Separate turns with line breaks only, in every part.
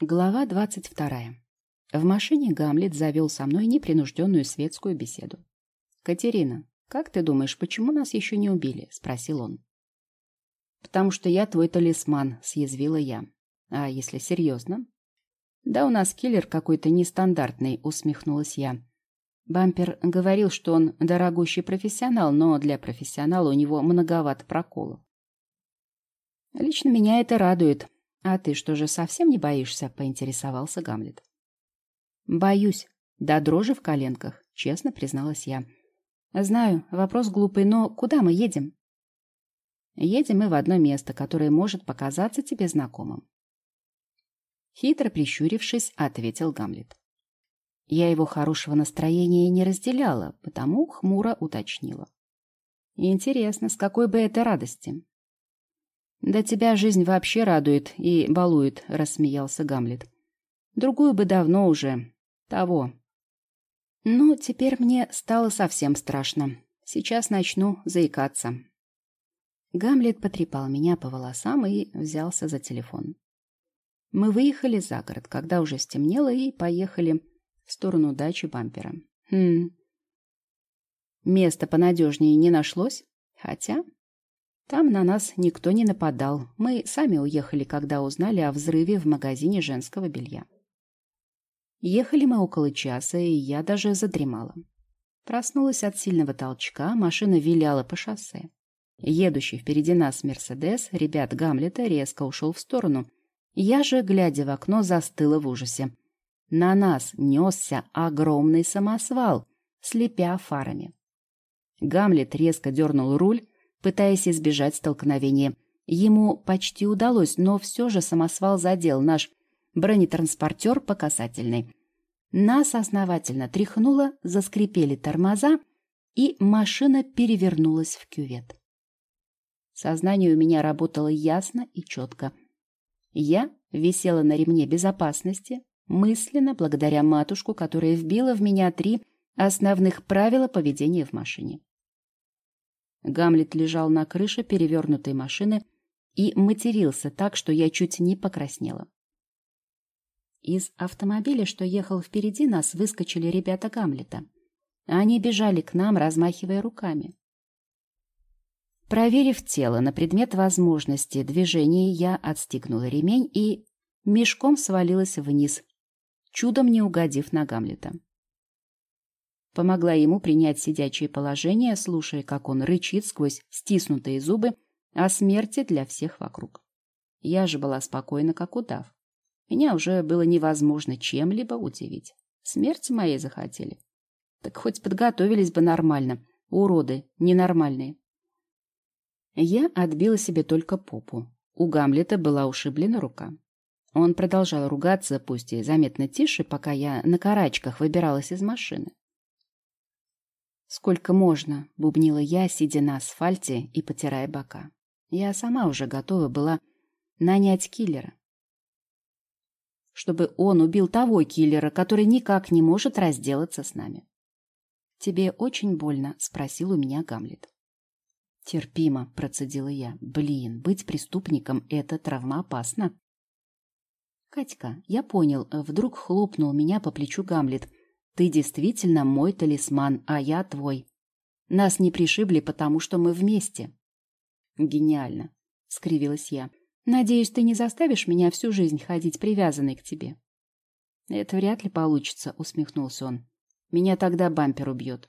Глава двадцать вторая. В машине Гамлет завел со мной непринужденную светскую беседу. «Катерина, как ты думаешь, почему нас еще не убили?» — спросил он. «Потому что я твой талисман», — съязвила я. «А если серьезно?» «Да у нас киллер какой-то нестандартный», — усмехнулась я. Бампер говорил, что он дорогущий профессионал, но для профессионала у него многовато проколов. Лично меня это радует, «А ты что же, совсем не боишься?» — поинтересовался Гамлет. «Боюсь. Да дрожи в коленках», — честно призналась я. «Знаю, вопрос глупый, но куда мы едем?» «Едем мы в одно место, которое может показаться тебе знакомым». Хитро прищурившись, ответил Гамлет. Я его хорошего настроения не разделяла, потому хмуро уточнила. «Интересно, с какой бы это радости?» «Да тебя жизнь вообще радует и балует», — рассмеялся Гамлет. «Другую бы давно уже. Того». «Ну, теперь мне стало совсем страшно. Сейчас начну заикаться». Гамлет потрепал меня по волосам и взялся за телефон. Мы выехали за город, когда уже стемнело, и поехали в сторону дачи бампера. Хм. Место понадежнее не нашлось, хотя там на нас никто не нападал. Мы сами уехали, когда узнали о взрыве в магазине женского белья. Ехали мы около часа, и я даже задремала. Проснулась от сильного толчка, машина виляла по шоссе. Едущий впереди нас Мерседес, ребят Гамлета, резко ушел в сторону. Я же, глядя в окно, застыла в ужасе. На нас несся огромный самосвал, слепя фарами. Гамлет резко дернул руль, пытаясь избежать столкновения. Ему почти удалось, но все же самосвал задел наш бронетранспортер по касательной. Нас основательно тряхнуло, заскрипели тормоза, и машина перевернулась в кювет. Сознание у меня работало ясно и четко. Я висела на ремне безопасности, мысленно, благодаря матушку, которая вбила в меня три основных правила поведения в машине. Гамлет лежал на крыше перевернутой машины и матерился так, что я чуть не покраснела. Из автомобиля, что ехал впереди нас, выскочили ребята Гамлета. Они бежали к нам, размахивая руками. Проверив тело на предмет возможности движения, я отстегнула ремень и мешком свалилась вниз, чудом не угодив на Гамлета. Помогла ему принять сидячее положение, слушая, как он рычит сквозь стиснутые зубы о смерти для всех вокруг. Я же была спокойна, как удав. Меня уже было невозможно чем-либо удивить. Смерти моей захотели. Так хоть подготовились бы нормально. Уроды, ненормальные. Я отбила себе только попу. У Гамлета была ушиблена рука. Он продолжал ругаться, пусть и заметно тише, пока я на карачках выбиралась из машины. «Сколько можно?» — бубнила я, сидя на асфальте и потирая бока. Я сама уже готова была нанять киллера. Чтобы он убил того киллера, который никак не может разделаться с нами. «Тебе очень больно?» — спросил у меня Гамлет. «Терпимо», — процедила я. «Блин, быть преступником — это травмоопасно». «Катька, я понял», — вдруг хлопнул меня по плечу Гамлет. Ты действительно мой талисман, а я твой. Нас не пришибли, потому что мы вместе. Гениально, скривилась я. Надеюсь, ты не заставишь меня всю жизнь ходить привязанной к тебе. Это вряд ли получится, усмехнулся он. Меня тогда бампер убьет.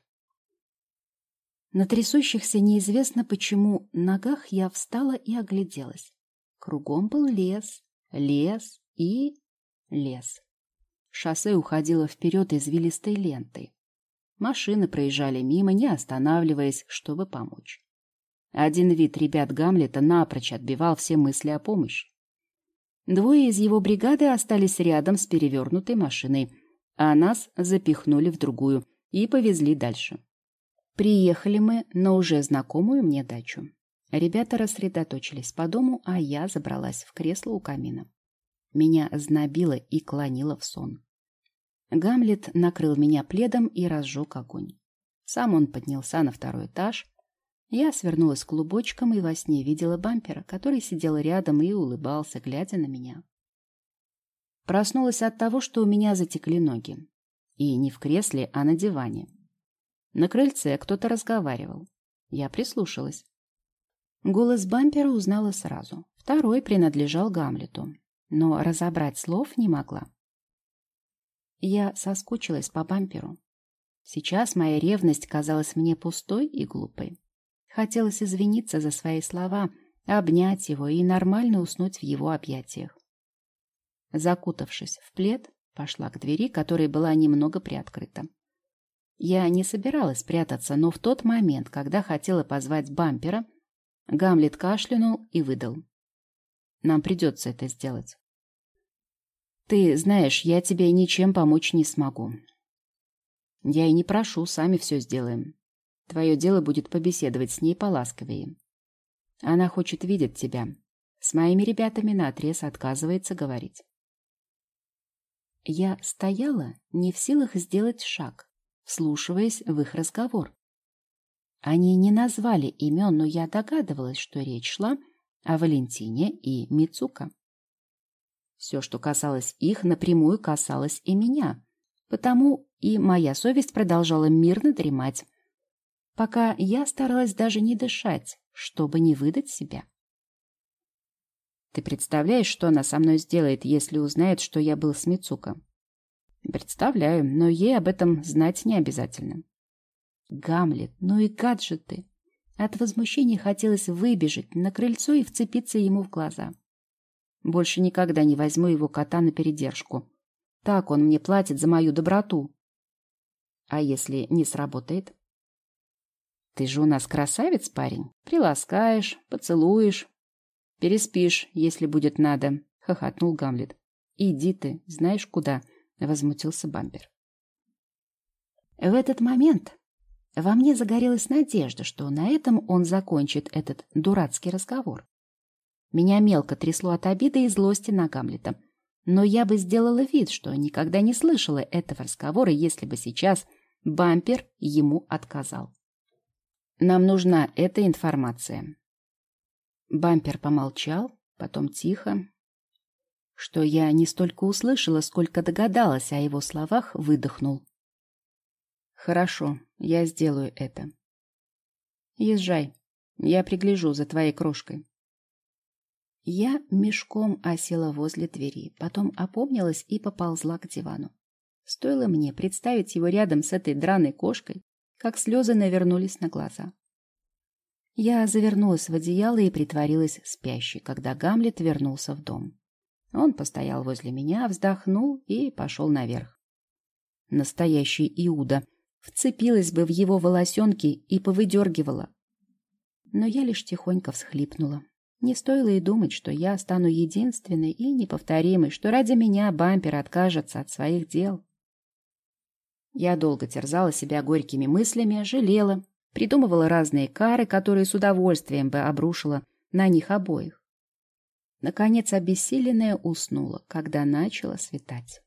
На трясущихся неизвестно почему ногах я встала и огляделась. Кругом был лес, лес и лес. Шоссе уходило вперед извилистой лентой. Машины проезжали мимо, не останавливаясь, чтобы помочь. Один вид ребят Гамлета напрочь отбивал все мысли о помощи. Двое из его бригады остались рядом с перевернутой машиной, а нас запихнули в другую и повезли дальше. Приехали мы на уже знакомую мне дачу. Ребята рассредоточились по дому, а я забралась в кресло у камина. Меня знобило и клонило в сон. Гамлет накрыл меня пледом и разжег огонь. Сам он поднялся на второй этаж. Я свернулась клубочком и во сне видела бампера, который сидел рядом и улыбался, глядя на меня. Проснулась от того, что у меня затекли ноги. И не в кресле, а на диване. На крыльце кто-то разговаривал. Я прислушалась. Голос бампера узнала сразу. Второй принадлежал Гамлету, но разобрать слов не могла. Я соскучилась по бамперу. Сейчас моя ревность казалась мне пустой и глупой. Хотелось извиниться за свои слова, обнять его и нормально уснуть в его объятиях. Закутавшись в плед, пошла к двери, которая была немного приоткрыта. Я не собиралась прятаться, но в тот момент, когда хотела позвать бампера, Гамлет кашлянул и выдал. «Нам придется это сделать». «Ты знаешь, я тебе ничем помочь не смогу». «Я и не прошу, сами все сделаем. Твое дело будет побеседовать с ней поласковее. Она хочет видеть тебя. С моими ребятами наотрез отказывается говорить». Я стояла, не в силах сделать шаг, вслушиваясь в их разговор. Они не назвали имен, но я догадывалась, что речь шла о Валентине и Мицука. Все, что касалось их, напрямую касалось и меня, потому и моя совесть продолжала мирно дремать, пока я старалась даже не дышать, чтобы не выдать себя. Ты представляешь, что она со мной сделает, если узнает, что я был с Мицуко? Представляю, но ей об этом знать не обязательно. Гамлет, ну и гаджеты. От возмущения хотелось выбежать на крыльцо и вцепиться ему в глаза. Больше никогда не возьму его кота на передержку. Так он мне платит за мою доброту. А если не сработает? Ты же у нас красавец, парень. Приласкаешь, поцелуешь, Переспишь, если будет надо, — хохотнул Гамлет. Иди ты, знаешь куда, — возмутился бампер. В этот момент во мне загорелась надежда, что на этом он закончит этот дурацкий разговор. Меня мелко трясло от обиды и злости на Гамлета. Но я бы сделала вид, что никогда не слышала этого разговора, если бы сейчас бампер ему отказал. Нам нужна эта информация. Бампер помолчал, потом тихо, что я не столько услышала, сколько догадалась о его словах, выдохнул. «Хорошо, я сделаю это. Езжай, я пригляжу за твоей крошкой». Я мешком осела возле двери, потом опомнилась и поползла к дивану. Стоило мне представить его рядом с этой драной кошкой, как слезы навернулись на глаза. Я завернулась в одеяло и притворилась спящей, когда Гамлет вернулся в дом. Он постоял возле меня, вздохнул и пошел наверх. Настоящий Иуда вцепилась бы в его волосенки и повыдергивала. Но я лишь тихонько всхлипнула. Не стоило и думать, что я стану единственной и неповторимой, что ради меня бампер откажется от своих дел. Я долго терзала себя горькими мыслями, жалела, придумывала разные кары, которые с удовольствием бы обрушила на них обоих. Наконец, обессиленная уснула, когда начало светать.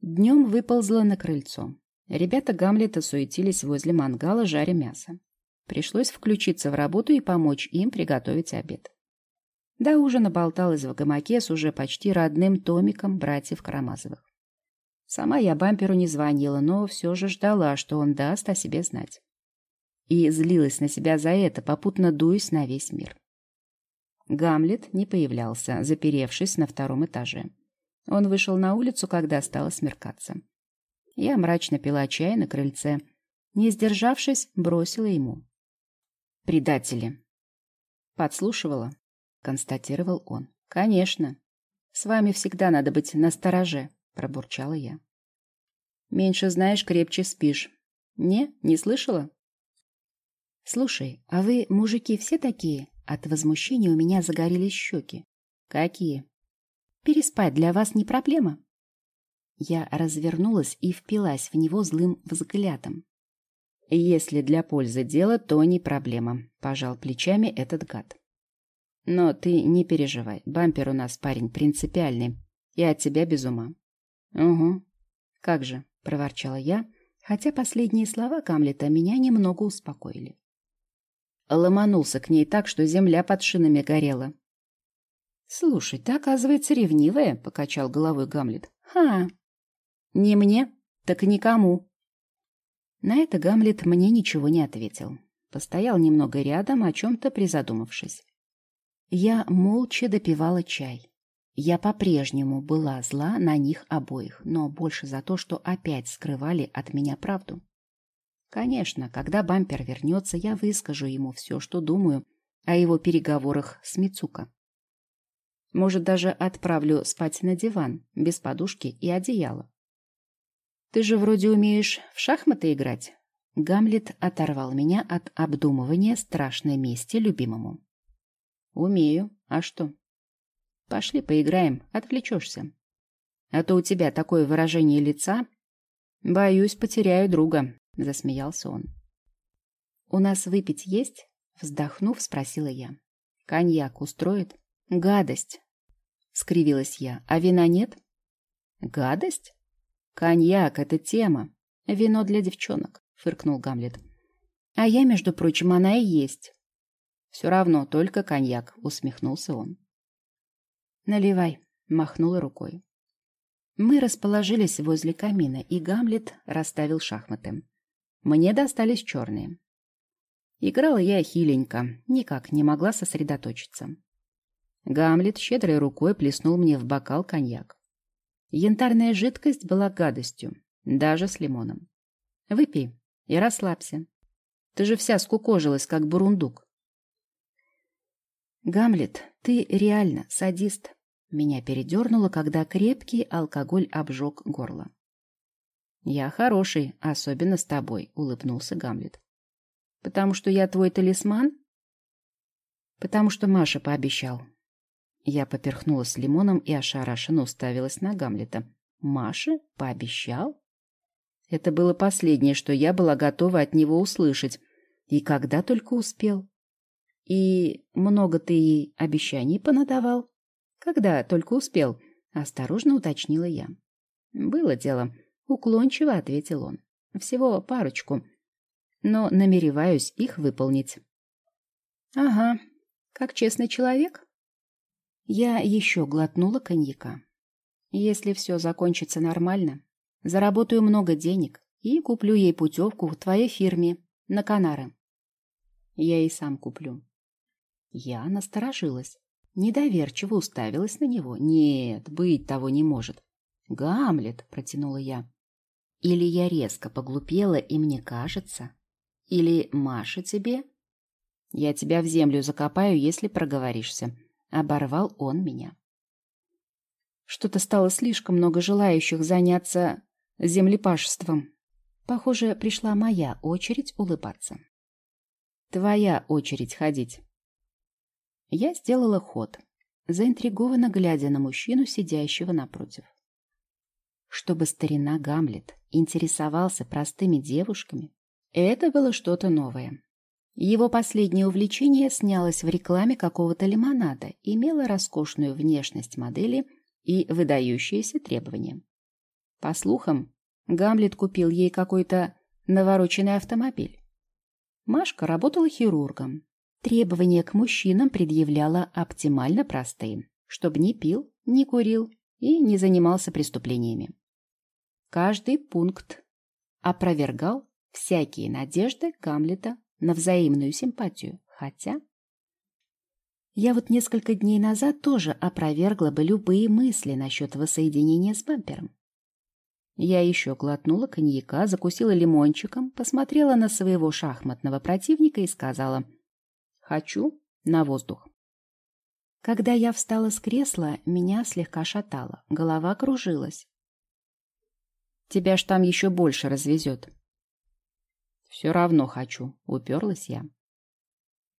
Днем выползла на крыльцо. Ребята Гамлета суетились возле мангала, жаря мясо. Пришлось включиться в работу и помочь им приготовить обед. До ужина болталась в гамаке с уже почти родным томиком братьев Карамазовых. Сама я бамперу не звонила, но все же ждала, что он даст о себе знать и злилась на себя за это, попутно дуясь на весь мир. Гамлет не появлялся, заперевшись на втором этаже. Он вышел на улицу, когда стало смеркаться. Я мрачно пила чай на крыльце. Не сдержавшись, бросила ему. «Предатели!» «Подслушивала?» — констатировал он. «Конечно. С вами всегда надо быть настороже», — пробурчала я. «Меньше знаешь, крепче спишь». «Не, не слышала?» «Слушай, а вы, мужики, все такие?» От возмущения у меня загорелись щеки. «Какие?» «Переспать для вас не проблема?» Я развернулась и впилась в него злым взглядом. «Если для пользы дела, то не проблема», — пожал плечами этот гад. «Но ты не переживай, бампер у нас парень принципиальный, и от тебя без ума». «Угу. Как же», — проворчала я, хотя последние слова Камлета меня немного успокоили ломанулся к ней так, что земля под шинами горела. Слушай, ты, оказывается, ревнивая, покачал головой Гамлет. Ха! Не мне, так никому. На это Гамлет мне ничего не ответил. Постоял немного рядом, о чем-то призадумавшись. Я молча допивала чай. Я по-прежнему была зла на них обоих, но больше за то, что опять скрывали от меня правду. Конечно, когда бампер вернется, я выскажу ему все, что думаю о его переговорах с Мицука. Может, даже отправлю спать на диван, без подушки и одеяла. Ты же вроде умеешь в шахматы играть. Гамлет оторвал меня от обдумывания страшной мести любимому. Умею. А что? Пошли поиграем, отвлечешься. А то у тебя такое выражение лица. Боюсь, потеряю друга, засмеялся он. У нас выпить есть? Вздохнув, спросила я. Коньяк устроит? Гадость, скривилась я. А вина нет? Гадость? Коньяк — это тема. Вино для девчонок, фыркнул Гамлет. А я, между прочим, она и есть. Все равно, только коньяк, усмехнулся он. Наливай, махнула рукой. Мы расположились возле камина, и Гамлет расставил шахматы. Мне достались черные. Играла я хиленько, никак не могла сосредоточиться. Гамлет щедрой рукой плеснул мне в бокал коньяк. Янтарная жидкость была гадостью, даже с лимоном. Выпей и расслабься. Ты же вся скукожилась, как бурундук. Гамлет, ты реально садист. Меня передернуло, когда крепкий алкоголь обжег горло. Я хороший, особенно с тобой, улыбнулся Гамлет. Потому что я твой талисман? Потому что Маша пообещал. Я поперхнулась лимоном и ошарашенно уставилась на Гамлета. Маша пообещал? Это было последнее, что я была готова от него услышать. И когда только успел. И много ты ей обещаний понадавал? Когда только успел, осторожно уточнила я. Было дело, уклончиво ответил он. Всего парочку но намереваюсь их выполнить. Ага, как честный человек. Я еще глотнула коньяка. Если все закончится нормально, заработаю много денег и куплю ей путевку в твоей фирме на Канары. Я и сам куплю. Я насторожилась, недоверчиво уставилась на него. Нет, быть того не может. Гамлет, протянула я. Или я резко поглупела, и мне кажется, или Маша тебе? Я тебя в землю закопаю, если проговоришься. Оборвал он меня. Что-то стало слишком много желающих заняться землепашеством. Похоже, пришла моя очередь улыбаться. Твоя очередь ходить. Я сделала ход, заинтригованно глядя на мужчину, сидящего напротив. Чтобы старина Гамлет интересовался простыми девушками, это было что-то новое. Его последнее увлечение снялось в рекламе какого-то лимонада, имело роскошную внешность модели и выдающиеся требования. По слухам, Гамлет купил ей какой-то навороченный автомобиль. Машка работала хирургом. Требования к мужчинам предъявляла оптимально простые, чтобы не пил, не курил и не занимался преступлениями. Каждый пункт опровергал всякие надежды Гамлета на взаимную симпатию, хотя... Я вот несколько дней назад тоже опровергла бы любые мысли насчет воссоединения с бампером. Я еще глотнула коньяка, закусила лимончиком, посмотрела на своего шахматного противника и сказала «Хочу на воздух». Когда я встала с кресла, меня слегка шатало, голова кружилась. «Тебя ж там еще больше развезет», все равно хочу, уперлась я.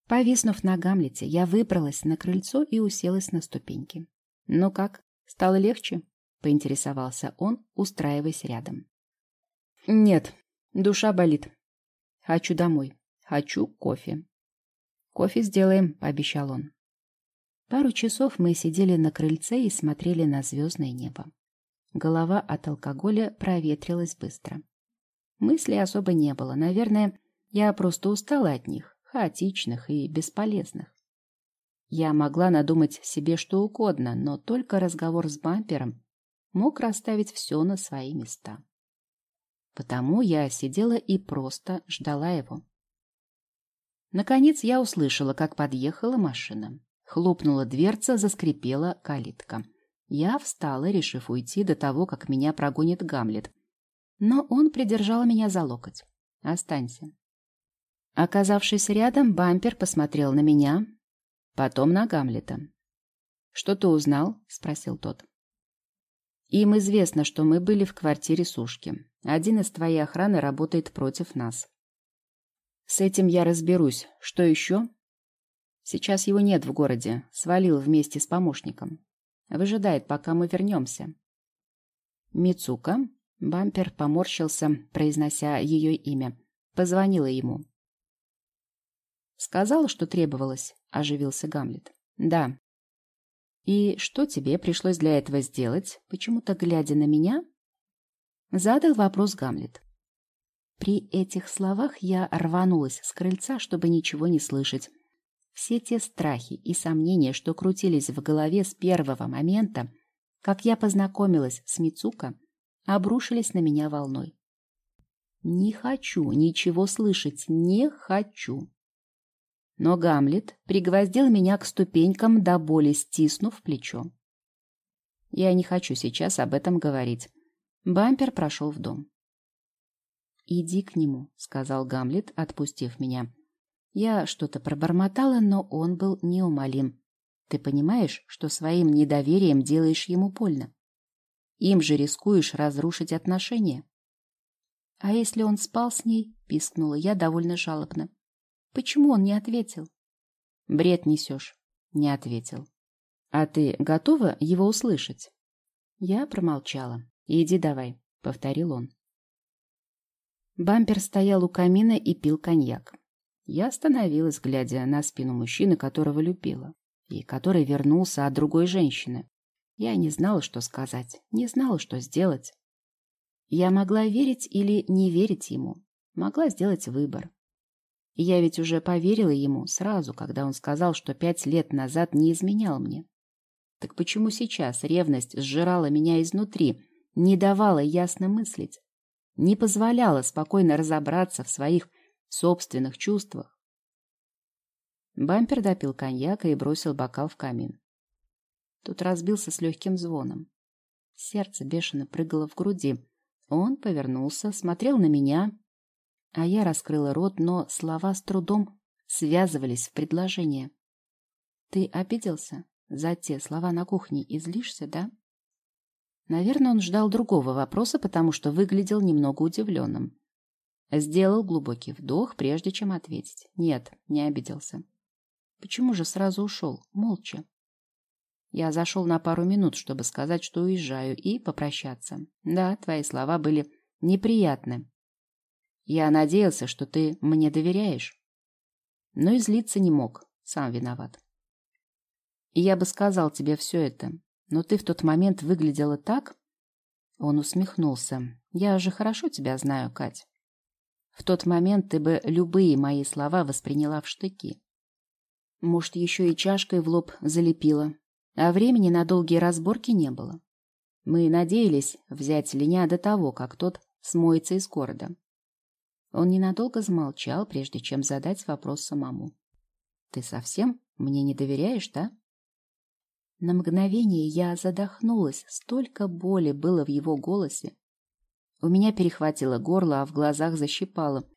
Повиснув на Гамлете, я выбралась на крыльцо и уселась на ступеньки. «Ну как, стало легче?» — поинтересовался он, устраиваясь рядом. «Нет, душа болит. Хочу домой. Хочу кофе». «Кофе сделаем», — пообещал он. Пару часов мы сидели на крыльце и смотрели на звездное небо. Голова от алкоголя проветрилась быстро. Мыслей особо не было. Наверное, я просто устала от них, хаотичных и бесполезных. Я могла надумать себе что угодно, но только разговор с бампером мог расставить все на свои места. Потому я сидела и просто ждала его. Наконец я услышала, как подъехала машина. Хлопнула дверца, заскрипела калитка. Я встала, решив уйти до того, как меня прогонит Гамлет. Но он придержал меня за локоть. «Останься». Оказавшись рядом, бампер посмотрел на меня, потом на Гамлета. «Что ты узнал?» — спросил тот. «Им известно, что мы были в квартире Сушки. Один из твоей охраны работает против нас. С этим я разберусь. Что еще? Сейчас его нет в городе. Свалил вместе с помощником. Выжидает, пока мы вернемся. Мицука. Бампер поморщился, произнося ее имя. Позвонила ему. Сказала, что требовалось, оживился Гамлет. Да. И что тебе пришлось для этого сделать? Почему-то глядя на меня, задал вопрос Гамлет. При этих словах я рванулась с крыльца, чтобы ничего не слышать. Все те страхи и сомнения, что крутились в голове с первого момента, как я познакомилась с Мицука, обрушились на меня волной. Не хочу ничего слышать, не хочу. Но Гамлет пригвоздил меня к ступенькам до боли, стиснув плечо. Я не хочу сейчас об этом говорить. Бампер прошел в дом. «Иди к нему», — сказал Гамлет, отпустив меня. Я что-то пробормотала, но он был неумолим. «Ты понимаешь, что своим недоверием делаешь ему больно? Им же рискуешь разрушить отношения». «А если он спал с ней?» — пискнула я довольно жалобно. «Почему он не ответил?» «Бред несешь», — не ответил. «А ты готова его услышать?» Я промолчала. «Иди давай», — повторил он. Бампер стоял у камина и пил коньяк. Я остановилась, глядя на спину мужчины, которого любила, и который вернулся от другой женщины. Я не знала, что сказать, не знала, что сделать. Я могла верить или не верить ему, могла сделать выбор. Я ведь уже поверила ему сразу, когда он сказал, что пять лет назад не изменял мне. Так почему сейчас ревность сжирала меня изнутри, не давала ясно мыслить? не позволяла спокойно разобраться в своих собственных чувствах. Бампер допил коньяка и бросил бокал в камин. Тут разбился с легким звоном. Сердце бешено прыгало в груди. Он повернулся, смотрел на меня, а я раскрыла рот, но слова с трудом связывались в предложение. «Ты обиделся за те слова на кухне и злишься, да?» Наверное, он ждал другого вопроса, потому что выглядел немного удивленным. Сделал глубокий вдох, прежде чем ответить. Нет, не обиделся. Почему же сразу ушел? Молча. Я зашел на пару минут, чтобы сказать, что уезжаю, и попрощаться. Да, твои слова были неприятны. Я надеялся, что ты мне доверяешь. Но и злиться не мог. Сам виноват. И я бы сказал тебе все это, но ты в тот момент выглядела так...» Он усмехнулся. «Я же хорошо тебя знаю, Кать. В тот момент ты бы любые мои слова восприняла в штыки. Может, еще и чашкой в лоб залепила. А времени на долгие разборки не было. Мы надеялись взять Леня до того, как тот смоется из города. Он ненадолго замолчал, прежде чем задать вопрос самому. «Ты совсем мне не доверяешь, да?» На мгновение я задохнулась, столько боли было в его голосе. У меня перехватило горло, а в глазах защипало.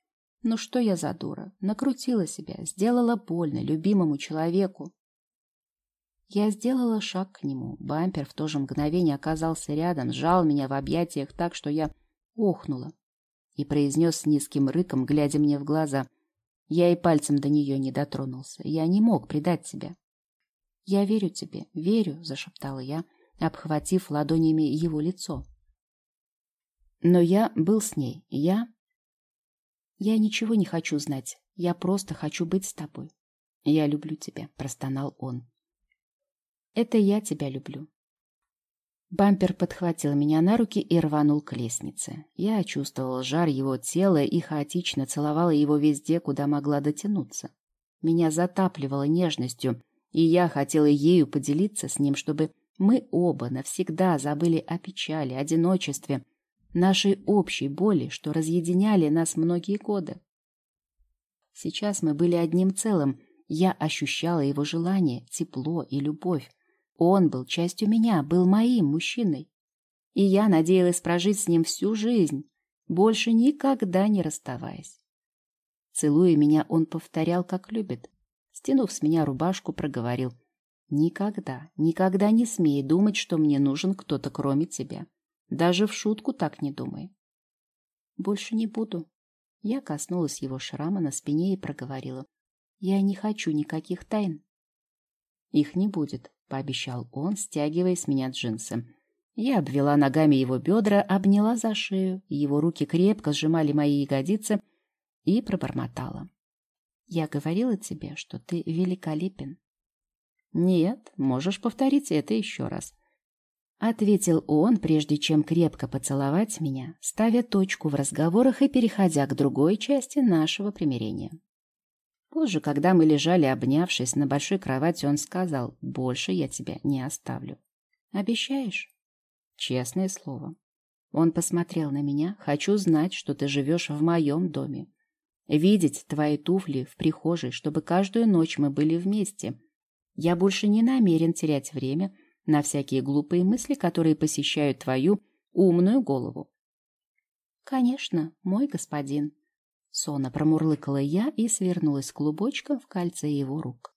Ну что я за дура? Накрутила себя, сделала больно любимому человеку. Я сделала шаг к нему. Бампер в то же мгновение оказался рядом, сжал меня в объятиях так, что я охнула. И произнес с низким рыком, глядя мне в глаза. Я и пальцем до нее не дотронулся. Я не мог предать тебя. «Я верю тебе, верю», — зашептала я, обхватив ладонями его лицо. «Но я был с ней. Я...» «Я ничего не хочу знать. Я просто хочу быть с тобой. Я люблю тебя», — простонал он. «Это я тебя люблю». Бампер подхватил меня на руки и рванул к лестнице. Я чувствовала жар его тела и хаотично целовала его везде, куда могла дотянуться. Меня затапливало нежностью, И я хотела ею поделиться с ним, чтобы мы оба навсегда забыли о печали, одиночестве, нашей общей боли, что разъединяли нас многие годы. Сейчас мы были одним целым. Я ощущала его желание, тепло и любовь. Он был частью меня, был моим мужчиной. И я надеялась прожить с ним всю жизнь, больше никогда не расставаясь. Целуя меня, он повторял, как любит. Стянув с меня рубашку, проговорил. «Никогда, никогда не смей думать, что мне нужен кто-то кроме тебя. Даже в шутку так не думай». «Больше не буду». Я коснулась его шрама на спине и проговорила. «Я не хочу никаких тайн». «Их не будет», — пообещал он, стягивая с меня джинсы. Я обвела ногами его бедра, обняла за шею, его руки крепко сжимали мои ягодицы и пробормотала. «Я говорила тебе, что ты великолепен». «Нет, можешь повторить это еще раз», — ответил он, прежде чем крепко поцеловать меня, ставя точку в разговорах и переходя к другой части нашего примирения. Позже, когда мы лежали, обнявшись на большой кровати, он сказал, «Больше я тебя не оставлю». «Обещаешь?» Честное слово. Он посмотрел на меня. Хочу знать, что ты живешь в моем доме. Видеть твои туфли в прихожей, чтобы каждую ночь мы были вместе. Я больше не намерен терять время на всякие глупые мысли, которые посещают твою умную голову. Конечно, мой господин. Сона промурлыкала я и свернулась клубочком в кольце его рук.